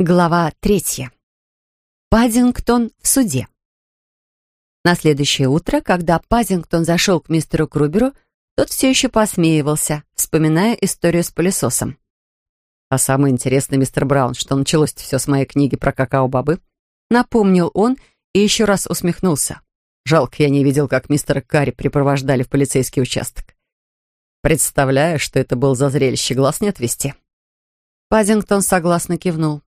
Глава третья. Паддингтон в суде. На следующее утро, когда Паддингтон зашел к мистеру Круберу, тот все еще посмеивался, вспоминая историю с пылесосом. «А самое интересное, мистер Браун, что началось все с моей книги про какао-бобы?» Напомнил он и еще раз усмехнулся. Жалко, я не видел, как мистера Карри припровождали в полицейский участок. Представляю, что это был за зрелище, глаз не отвести. Паддингтон согласно кивнул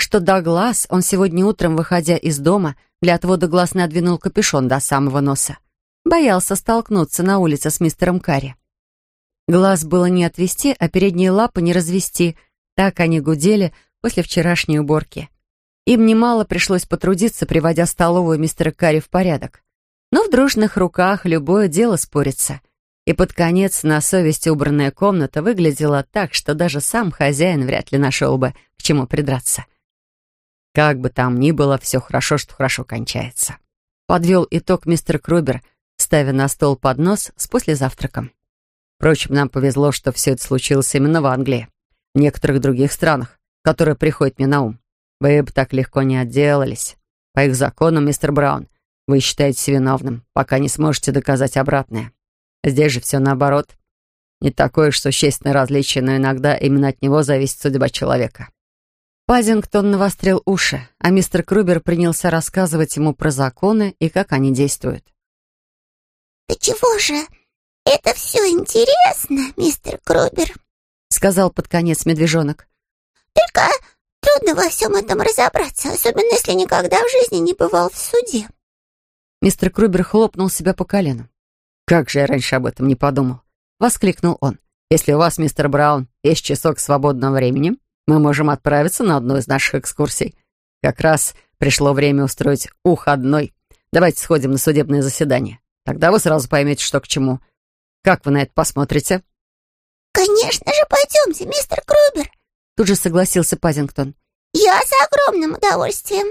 что до глаз он сегодня утром, выходя из дома, для отвода глаз надвинул капюшон до самого носа. Боялся столкнуться на улице с мистером Карри. Глаз было не отвести, а передние лапы не развести. Так они гудели после вчерашней уборки. Им немало пришлось потрудиться, приводя столовую мистера Карри в порядок. Но в дружных руках любое дело спорится. И под конец на совести убранная комната выглядела так, что даже сам хозяин вряд ли нашел бы, к чему придраться. Как бы там ни было, все хорошо, что хорошо кончается. Подвел итог мистер Крубер, ставя на стол поднос с послезавтраком. Впрочем, нам повезло, что все это случилось именно в Англии. В некоторых других странах, которые приходят мне на ум. Вы бы так легко не отделались. По их законам, мистер Браун, вы считаетесь виновным, пока не сможете доказать обратное. Здесь же все наоборот. Не такое уж существенное различие, но иногда именно от него зависит судьба человека. Пазингтон навострил уши, а мистер Крубер принялся рассказывать ему про законы и как они действуют. «Да чего же? Это все интересно, мистер Крубер», — сказал под конец медвежонок. «Только трудно во всем этом разобраться, особенно если никогда в жизни не бывал в суде». Мистер Крубер хлопнул себя по колену. «Как же я раньше об этом не подумал!» — воскликнул он. «Если у вас, мистер Браун, есть часок свободного времени, мы можем отправиться на одну из наших экскурсий. Как раз пришло время устроить уходной. Давайте сходим на судебное заседание. Тогда вы сразу поймете, что к чему. Как вы на это посмотрите?» «Конечно же, пойдемте, мистер Крубер», тут же согласился Пазингтон. «Я с огромным удовольствием».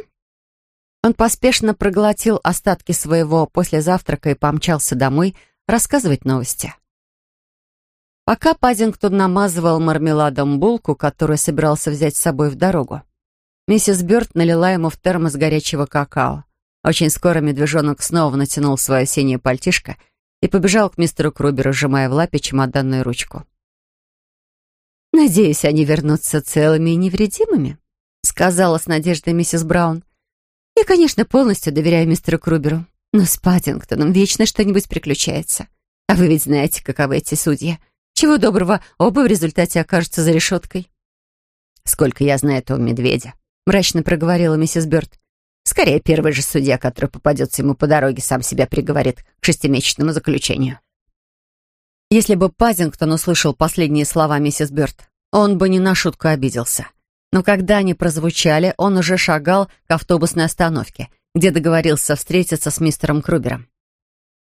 Он поспешно проглотил остатки своего послезавтрака и помчался домой рассказывать новости. Пока Пазингтон намазывал мармеладом булку, которую собирался взять с собой в дорогу, миссис Бёрд налила ему в термос горячего какао. Очень скоро медвежонок снова натянул свое синее пальтишко и побежал к мистеру Круберу, сжимая в лапе чемоданную ручку. «Надеюсь, они вернутся целыми и невредимыми», — сказала с надеждой миссис Браун. «Я, конечно, полностью доверяю мистеру Круберу, но с Паттингтоном вечно что-нибудь приключается. А вы ведь знаете, каковы эти судьи. Чего доброго, оба в результате окажутся за решеткой. «Сколько я знаю этого медведя», — мрачно проговорила миссис Бёрд. «Скорее, первый же судья, который попадется ему по дороге, сам себя приговорит к шестимесячному заключению». Если бы Пазингтон услышал последние слова миссис Бёрд, он бы не на шутку обиделся. Но когда они прозвучали, он уже шагал к автобусной остановке, где договорился встретиться с мистером Крубером.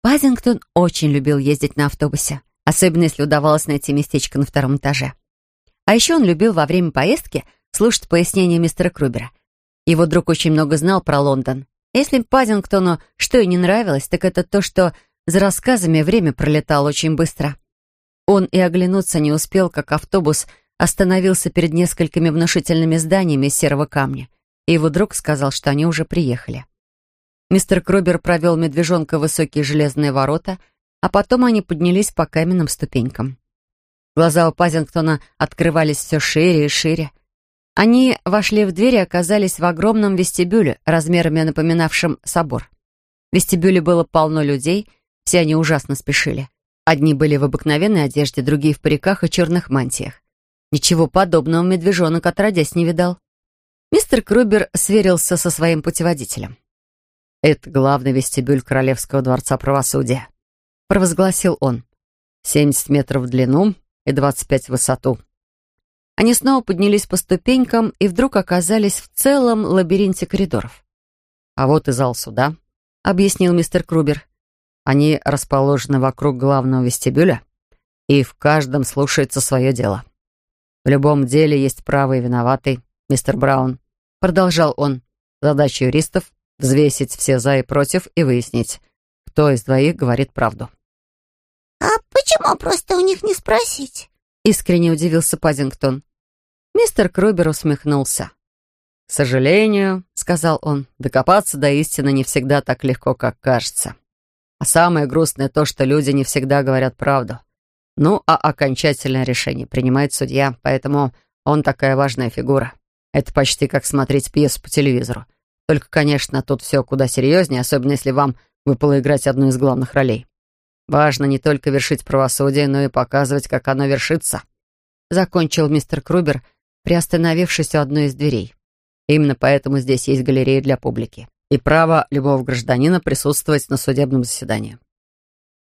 Пазингтон очень любил ездить на автобусе особенно если удавалось найти местечко на втором этаже. А еще он любил во время поездки слушать пояснения мистера Крубера. Его друг очень много знал про Лондон. Если Паддингтону что и не нравилось, так это то, что за рассказами время пролетало очень быстро. Он и оглянуться не успел, как автобус остановился перед несколькими внушительными зданиями из серого камня, и его друг сказал, что они уже приехали. Мистер Крубер провел медвежонка в высокие железные ворота — а потом они поднялись по каменным ступенькам. Глаза у Пазингтона открывались все шире и шире. Они вошли в дверь и оказались в огромном вестибюле, размерами напоминавшем собор. В вестибюле было полно людей, все они ужасно спешили. Одни были в обыкновенной одежде, другие в париках и черных мантиях. Ничего подобного медвежонок отродясь не видал. Мистер Крубер сверился со своим путеводителем. «Это главный вестибюль Королевского дворца правосудия», — провозгласил он. «Семьдесят метров в длину и двадцать пять в высоту». Они снова поднялись по ступенькам и вдруг оказались в целом лабиринте коридоров. «А вот и зал суда», — объяснил мистер Крубер. «Они расположены вокруг главного вестибюля, и в каждом слушается свое дело. В любом деле есть правый и виноватый, мистер Браун», — продолжал он. «Задача юристов — взвесить все за и против и выяснить, кто из двоих говорит правду». «А почему просто у них не спросить?» Искренне удивился Паддингтон. Мистер Крубер усмехнулся. «К сожалению», — сказал он, — «докопаться до истины не всегда так легко, как кажется. А самое грустное то, что люди не всегда говорят правду. Ну, а окончательное решение принимает судья, поэтому он такая важная фигура. Это почти как смотреть пьесу по телевизору. Только, конечно, тут все куда серьезнее, особенно если вам выпало играть одну из главных ролей. Важно не только вершить правосудие, но и показывать, как оно вершится. Закончил мистер Крубер, приостановившись у одной из дверей. Именно поэтому здесь есть галерея для публики и право любого гражданина присутствовать на судебном заседании.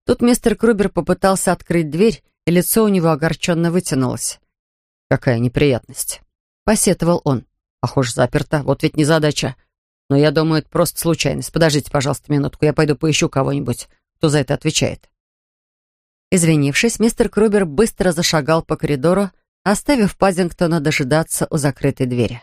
Тут мистер Крубер попытался открыть дверь, и лицо у него огорченно вытянулось. «Какая неприятность!» — посетовал он. «Похоже, заперто. Вот ведь незадача. Но я думаю, это просто случайность. Подождите, пожалуйста, минутку. Я пойду поищу кого-нибудь, кто за это отвечает». Извинившись, мистер Крубер быстро зашагал по коридору, оставив Пазингтона дожидаться у закрытой двери.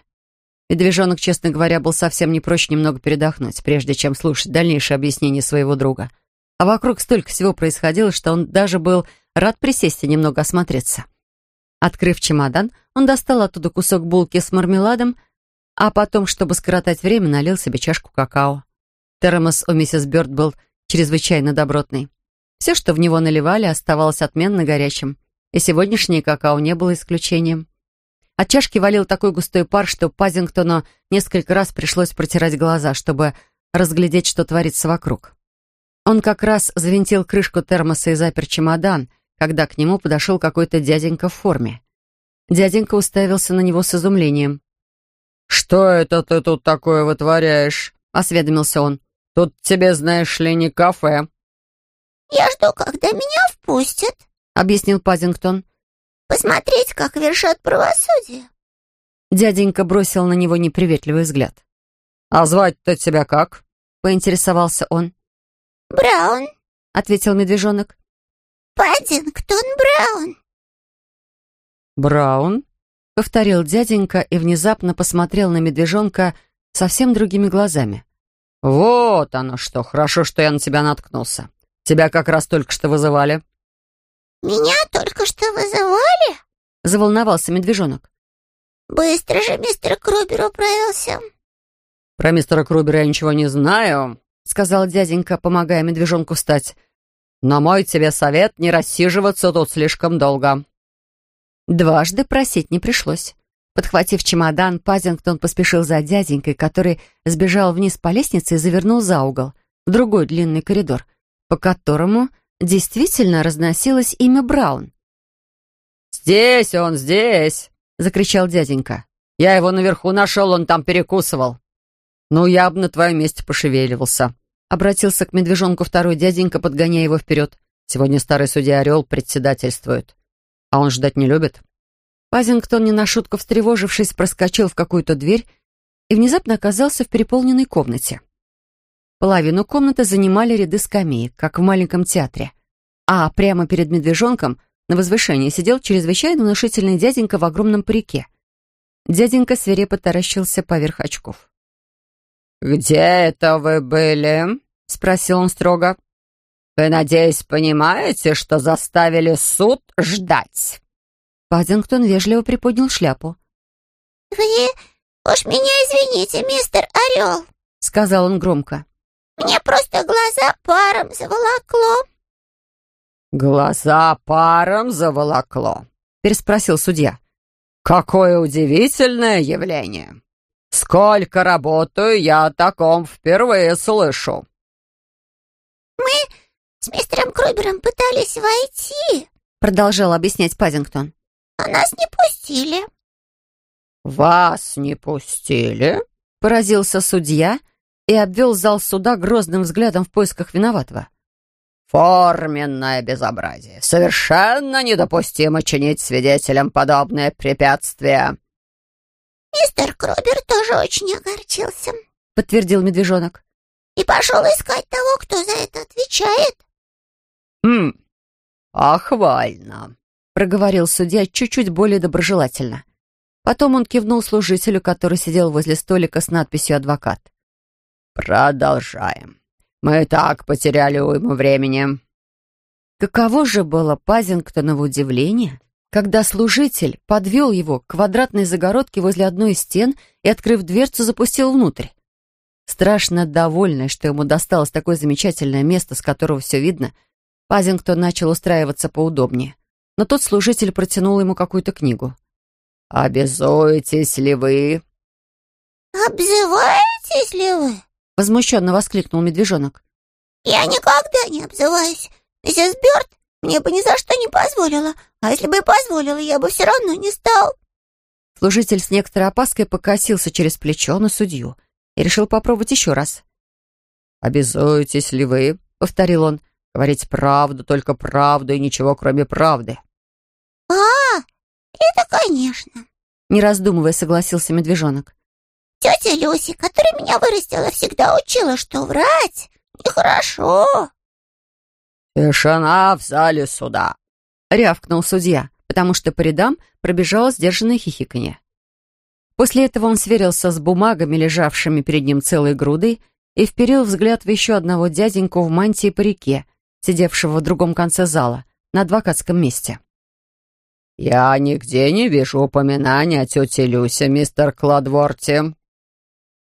Медвежонок, честно говоря, был совсем не прочь немного передохнуть, прежде чем слушать дальнейшее объяснение своего друга. А вокруг столько всего происходило, что он даже был рад присесть и немного осмотреться. Открыв чемодан, он достал оттуда кусок булки с мармеладом, а потом, чтобы скоротать время, налил себе чашку какао. Термос у миссис Бёрд был чрезвычайно добротный. Все, что в него наливали, оставалось отменно горячим, и сегодняшнее какао не было исключением. От чашки валил такой густой пар, что Пазингтону несколько раз пришлось протирать глаза, чтобы разглядеть, что творится вокруг. Он как раз завинтил крышку термоса и запер чемодан, когда к нему подошел какой-то дяденька в форме. Дяденька уставился на него с изумлением. «Что это ты тут такое вытворяешь?» — осведомился он. «Тут тебе, знаешь ли, не кафе». «Я жду, когда меня впустят», — объяснил Пазингтон. Посмотреть, как вершат правосудие. Дяденька бросил на него неприветливый взгляд. «А звать-то тебя как?» — поинтересовался он. «Браун», — ответил медвежонок. «Паддингтон Браун». «Браун?» — повторил дяденька и внезапно посмотрел на медвежонка совсем другими глазами. «Вот оно что! Хорошо, что я на тебя наткнулся. Тебя как раз только что вызывали». «Меня только что вызывали?» — заволновался медвежонок. «Быстро же мистер Крубер управился». «Про мистера Крубера я ничего не знаю», — сказал дяденька, помогая медвежонку встать. «Но мой тебе совет не рассиживаться тут слишком долго». Дважды просить не пришлось. Подхватив чемодан, Пазингтон поспешил за дяденькой, который сбежал вниз по лестнице и завернул за угол, в другой длинный коридор, по которому действительно разносилось имя Браун. «Здесь он, здесь!» — закричал дяденька. «Я его наверху нашел, он там перекусывал». «Ну, я бы на твоем месте пошевеливался», — обратился к медвежонку второй дяденька, подгоняя его вперед. «Сегодня старый судья Орел председательствует, а он ждать не любит». Пазингтон, не на шутку встревожившись, проскочил в какую-то дверь и внезапно оказался в переполненной комнате. Половину комнаты занимали ряды скамеек, как в маленьком театре. А прямо перед медвежонком на возвышении сидел чрезвычайно внушительный дяденька в огромном парике. Дяденька свирепо таращился поверх очков. «Где это вы были?» — спросил он строго. «Вы, надеюсь, понимаете, что заставили суд ждать?» Паддингтон вежливо приподнял шляпу. «Вы уж меня извините, мистер Орел», — сказал он громко. Мне просто глаза паром заволокло». «Глаза паром заволокло?» — переспросил судья. «Какое удивительное явление! Сколько работаю, я о таком впервые слышу!» «Мы с мистером Крубером пытались войти», — продолжал объяснять Паддингтон. «А нас не пустили». «Вас не пустили?» — поразился судья и обвел зал суда грозным взглядом в поисках виноватого. «Форменное безобразие! Совершенно недопустимо чинить свидетелям подобное препятствие!» «Мистер Крубер тоже очень огорчился», — подтвердил медвежонок. «И пошел искать того, кто за это отвечает». «Хм, охвально», — проговорил судья чуть-чуть более доброжелательно. Потом он кивнул служителю, который сидел возле столика с надписью «Адвокат». «Продолжаем. Мы так потеряли уйму времени». Каково же было Пазингтоново удивление, когда служитель подвел его к квадратной загородке возле одной из стен и и, открыв дверцу, запустил внутрь. Страшно довольный, что ему досталось такое замечательное место, с которого все видно, Пазингтон начал устраиваться поудобнее. Но тот служитель протянул ему какую-то книгу. «Обязуетесь ли вы?» «Обзываетесь ли вы?» — возмущенно воскликнул медвежонок. «Я никогда не обзываюсь. Миссис Бёрд мне бы ни за что не позволила, а если бы и позволила, я бы все равно не стал». Служитель с некоторой опаской покосился через плечо на судью и решил попробовать еще раз. «Обязуетесь ли вы?» — повторил он. «Говорить правду, только правду и ничего, кроме правды». «А, это конечно», — не раздумывая согласился медвежонок. «Тетя Люси, которая меня вырастила, всегда учила, что врать нехорошо». «Тишина в зале суда!» — рявкнул судья, потому что по рядам пробежало сдержанное хихиканье. После этого он сверился с бумагами, лежавшими перед ним целой грудой, и вперил взгляд в еще одного дяденьку в мантии по реке, сидевшего в другом конце зала, на адвокатском месте. «Я нигде не вижу упоминания о тете Люсе, мистер Кладворти», —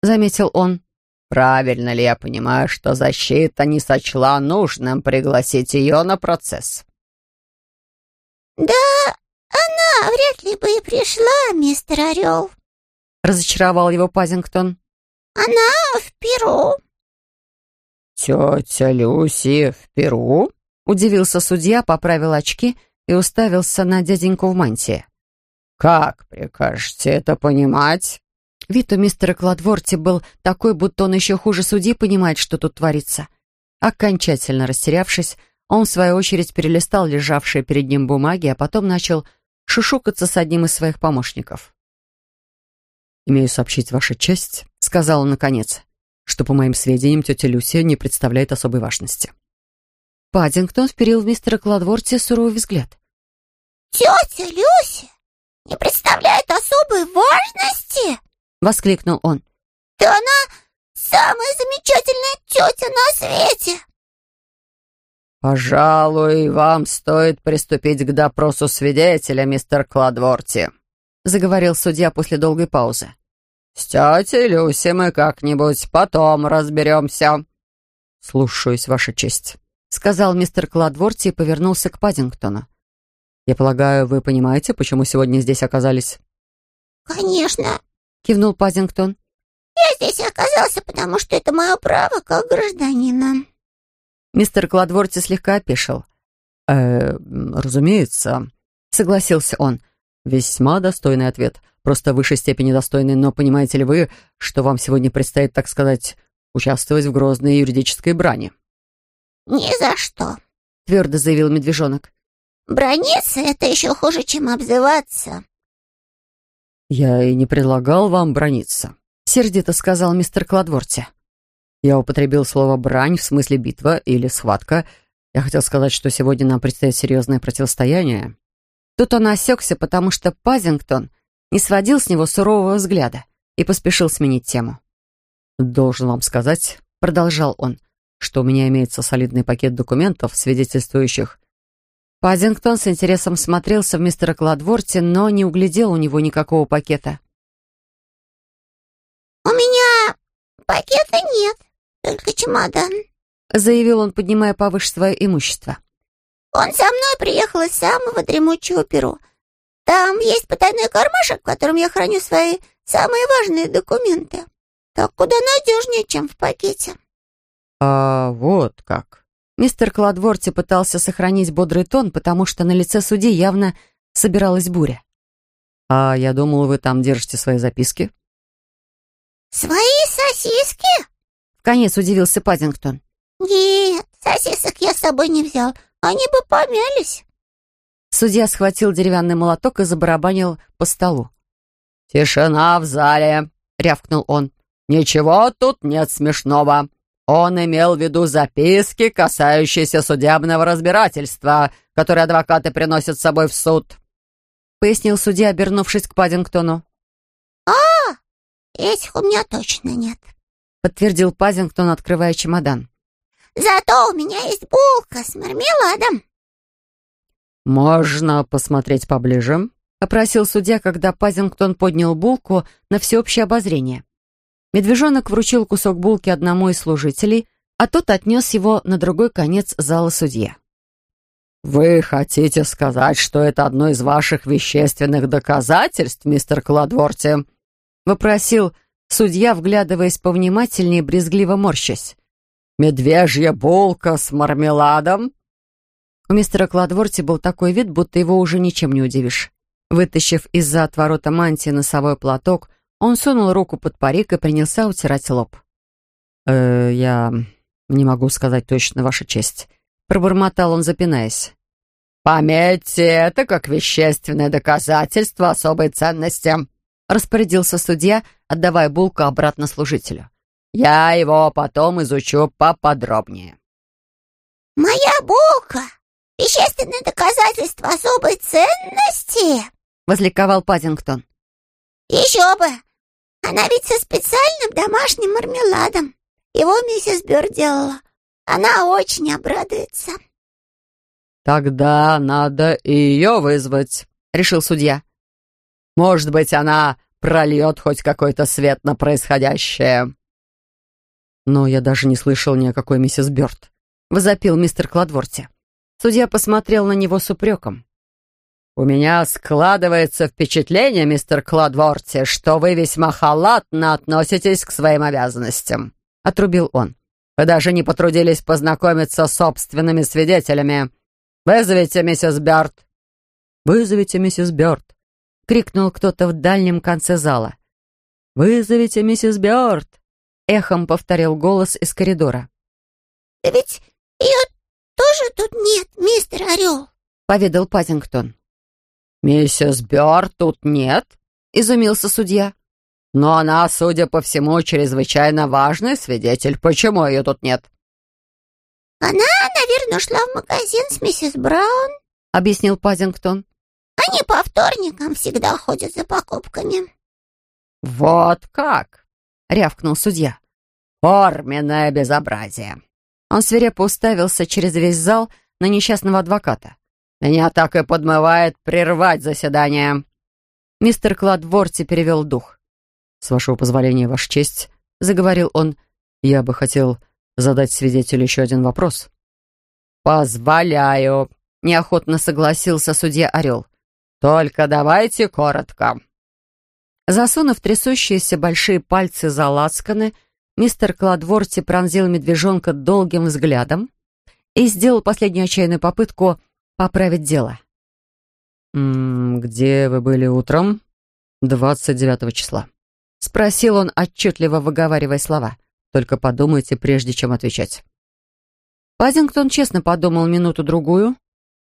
заметил он. «Правильно ли я понимаю, что защита не сочла нужным пригласить ее на процесс?» «Да, она вряд ли бы и пришла, мистер Орел», разочаровал его Пазингтон. «Она в Перу». «Тетя Люси в Перу?» Удивился судья, поправил очки и уставился на дяденьку в мантии. «Как прикажете это понимать?» Вид у мистера Кладворти был такой, будто он еще хуже судьи понимает, что тут творится. Окончательно растерявшись, он, в свою очередь, перелистал лежавшие перед ним бумаги, а потом начал шушукаться с одним из своих помощников. «Имею сообщить ваша честь», — сказал он наконец, что, по моим сведениям, тетя Люся не представляет особой важности. Паддингтон вперил в мистера Кладворти суровый взгляд. «Тетя Люся не представляет особой важности?» — воскликнул он. «Да она самая замечательная тетя на свете!» «Пожалуй, вам стоит приступить к допросу свидетеля, мистер Кладворти», — заговорил судья после долгой паузы. «С тетей Люси мы как-нибудь потом разберемся». «Слушаюсь, Ваша честь», — сказал мистер Кладворти и повернулся к Паддингтону. «Я полагаю, вы понимаете, почему сегодня здесь оказались?» «Конечно», — кивнул Паддингтон. «Я здесь оказался, потому что это мое право как гражданина». Мистер Кладворти слегка опешил. «Э, разумеется», — согласился он. «Весьма достойный ответ. Просто в высшей степени достойный. Но понимаете ли вы, что вам сегодня предстоит, так сказать, участвовать в грозной юридической брани?» «Ни за что», — твердо заявил медвежонок. «Брониться — это еще хуже, чем обзываться». «Я и не предлагал вам брониться», — сердито сказал мистер Кладворти. «Я употребил слово «брань» в смысле битва или схватка. Я хотел сказать, что сегодня нам предстоит серьезное противостояние». Тут он осекся, потому что Пазингтон не сводил с него сурового взгляда и поспешил сменить тему. «Должен вам сказать», — продолжал он, «что у меня имеется солидный пакет документов, свидетельствующих...» Паддингтон с интересом смотрелся в мистера Кладворти, но не углядел у него никакого пакета. «У меня пакета нет, только чемодан», — заявил он, поднимая повыше свое имущество. Он со мной приехал из самого дремучего Перу. Там есть потайной кармашек, в котором я храню свои самые важные документы. Так куда надежнее, чем в пакете. А вот как. Мистер Кладворти пытался сохранить бодрый тон, потому что на лице судьи явно собиралась буря. А я думал, вы там держите свои записки. Свои сосиски? Вконец удивился Паддингтон. Нет, сосисок я с собой не взял. Они бы помялись. Судья схватил деревянный молоток и забарабанил по столу. «Тишина в зале!» — рявкнул он. «Ничего тут нет смешного. Он имел в виду записки, касающиеся судебного разбирательства, которые адвокаты приносят с собой в суд», — пояснил судья, обернувшись к Паддингтону. «А, этих у меня точно нет», — подтвердил Паддингтон, открывая чемодан. Зато у меня есть булка с мармеладом». «Можно посмотреть поближе?» — опросил судья, когда Пазингтон поднял булку на всеобщее обозрение. Медвежонок вручил кусок булки одному из служителей, а тот отнес его на другой конец зала судья. «Вы хотите сказать, что это одно из ваших вещественных доказательств, мистер Кладворти?» — вопросил судья, вглядываясь повнимательнее, брезгливо морщась. «Медвежья булка с мармеладом?» У мистера Кладворти был такой вид, будто его уже ничем не удивишь. Вытащив из-за отворота мантии носовой платок, он сунул руку под парик и принялся утирать лоб. «Э, «Я не могу сказать точно, Ваша честь», — пробормотал он, запинаясь. «Пометьте это как вещественное доказательство особой ценности», — распорядился судья, отдавая булку обратно служителю. «Я его потом изучу поподробнее». «Моя булка! Вещественное доказательство особой ценности!» — возликовал Паддингтон. «Еще бы! Она ведь со специальным домашним мармеладом. Его миссис Бёрд делала. Она очень обрадуется». «Тогда надо ее вызвать», — решил судья. «Может быть, она прольет хоть какой-то свет на происходящее». «Но я даже не слышал ни о какой миссис Бёрд», — возопил мистер Кладворти. Судья посмотрел на него с упреком. «У меня складывается впечатление, мистер Кладворти, что вы весьма халатно относитесь к своим обязанностям», — отрубил он. «Вы даже не потрудились познакомиться с собственными свидетелями». «Вызовите миссис Бёрд!» «Вызовите миссис Бёрд!» — крикнул кто-то в дальнем конце зала. «Вызовите миссис Бёрд!» — эхом повторил голос из коридора. «Да ведь ее тоже тут нет, мистер Орел!» — поведал Пазингтон. «Миссис Бёрд тут нет?» — изумился судья. «Но она, судя по всему, чрезвычайно важный свидетель. Почему ее тут нет?» «Она, наверное, ушла в магазин с миссис Браун», — объяснил Пазингтон. «Они по вторникам всегда ходят за покупками». «Вот как!» — рявкнул судья. «Форменное безобразие!» Он свирепо уставился через весь зал на несчастного адвоката. «Меня так и подмывает прервать заседание!» Мистер Кладворти перевел дух. «С вашего позволения, Ваша честь», — заговорил он, — «я бы хотел задать свидетелю еще один вопрос?» «Позволяю», — неохотно согласился судья Орел. «Только давайте коротко». Засунув трясущиеся большие пальцы за лацканы, мистер Кладворти пронзил медвежонка долгим взглядом и сделал последнюю отчаянную попытку поправить дело. «М -м, «Где вы были утром?» «Двадцать девятого числа», — спросил он, отчетливо выговаривая слова. Только подумайте, прежде чем отвечать». Пазингтон честно подумал минуту-другую.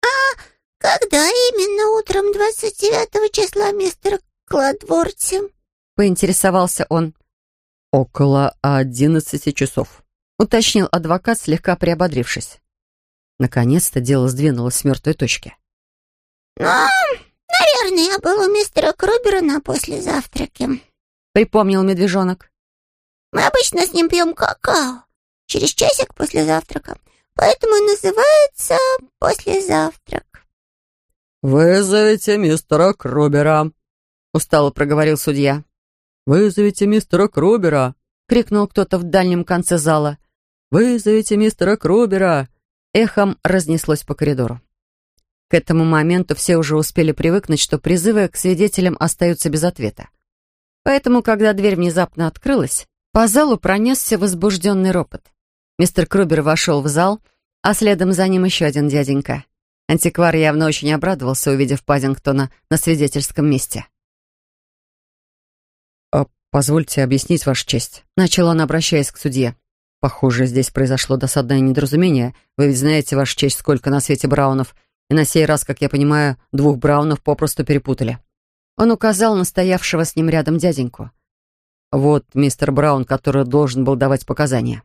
«А когда именно утром 29 числа, мистер Кладворти?» — поинтересовался он. «Около одиннадцати часов», — уточнил адвокат, слегка приободрившись. Наконец-то дело сдвинулось с мертвой точки. «Ну, наверное, я был у мистера Крубера на послезавтраке», — припомнил медвежонок. Мы обычно с ним пьем какао через часик после завтрака, поэтому и называется послезавтрак. «Вызовите мистера Крубера», — устало проговорил судья. «Вызовите мистера Крубера», — крикнул кто-то в дальнем конце зала. «Вызовите мистера Крубера!» Эхом разнеслось по коридору. К этому моменту все уже успели привыкнуть, что призывы к свидетелям остаются без ответа. Поэтому, когда дверь внезапно открылась, по залу пронесся возбужденный ропот. Мистер Крубер вошел в зал, а следом за ним еще один дяденька. Антиквар явно очень обрадовался, увидев Паддингтона на свидетельском месте. «А «Позвольте объяснить, Ваша честь», — начал он, обращаясь к судье. «Похоже, здесь произошло досадное недоразумение. Вы ведь знаете, Ваша честь, сколько на свете Браунов, и на сей раз, как я понимаю, двух Браунов попросту перепутали». Он указал на стоявшего с ним рядом дяденьку. Вот мистер Браун, который должен был давать показания.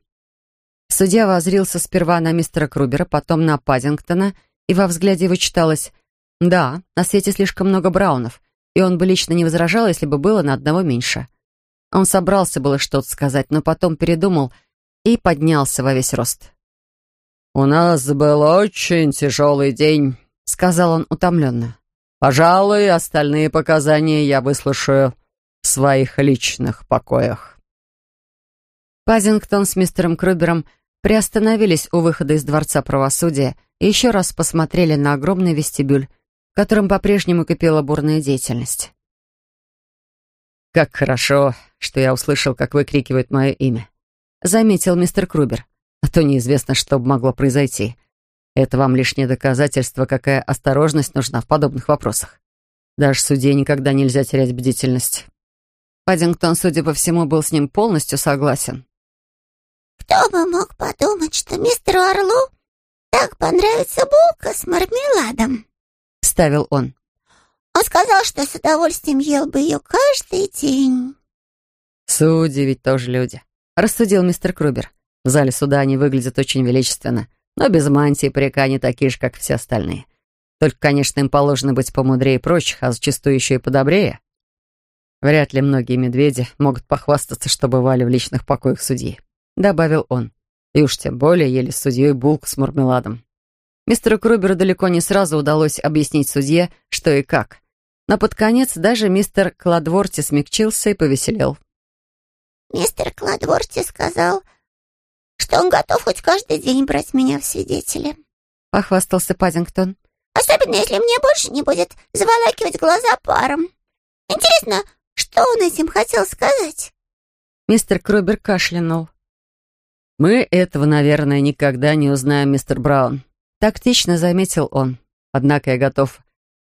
Судья возрился сперва на мистера Крубера, потом на Паддингтона, и во взгляде его читалось «Да, на свете слишком много Браунов, и он бы лично не возражал, если бы было на одного меньше». Он собрался было что-то сказать, но потом передумал и поднялся во весь рост. «У нас был очень тяжелый день», — сказал он утомленно. Пожалуй, остальные показания я выслушаю в своих личных покоях». Пазингтон с мистером Крубером приостановились у выхода из Дворца правосудия и еще раз посмотрели на огромный вестибюль, в котором по-прежнему кипела бурная деятельность. «Как хорошо, что я услышал, как выкрикивают мое имя», — заметил мистер Крубер. «А то неизвестно, что бы могло произойти. Это вам лишнее доказательство, какая осторожность нужна в подобных вопросах. Даже судье никогда нельзя терять бдительность». Паддингтон, судя по всему, был с ним полностью согласен. «Кто бы мог подумать, что мистеру Орлу так понравится булка с мармеладом?» — ставил он. Он сказал, что с удовольствием ел бы ее каждый день. «Судьи ведь тоже люди», — рассудил мистер Крубер. «В зале суда они выглядят очень величественно, но без мантии парика они такие же, как все остальные. Только, конечно, им положено быть помудрее прочих, а зачастую еще и подобрее. Вряд ли многие медведи могут похвастаться, что бывали в личных покоях судьи», — добавил он. И уж тем более ели с судьей булку с мармеладом. Мистеру Круберу далеко не сразу удалось объяснить судье, что и как — но под конец даже мистер Кладворти смягчился и повеселел. «Мистер Кладворти сказал, что он готов хоть каждый день брать меня в свидетели», — похвастался Паддингтон. «Особенно, если мне больше не будет заволакивать глаза паром. Интересно, что он этим хотел сказать?» Мистер Крубер кашлянул. «Мы этого, наверное, никогда не узнаем, мистер Браун», — тактично заметил он. «Однако я готов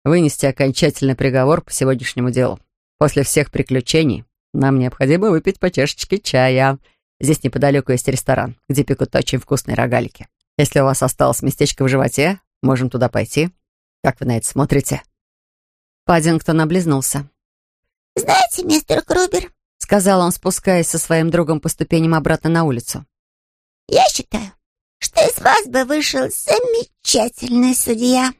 вынести окончательный приговор по сегодняшнему делу. После всех приключений нам необходимо выпить по чашечке чая. Здесь неподалеку есть ресторан, где пекут очень вкусные рогалики. Если у вас осталось местечко в животе, можем туда пойти. Как вы на это смотрите?» Паддингтон облизнулся. «Знаете, мистер Крубер», — сказал он, спускаясь со своим другом по ступеням обратно на улицу. «Я считаю, что из вас бы вышел замечательный судья».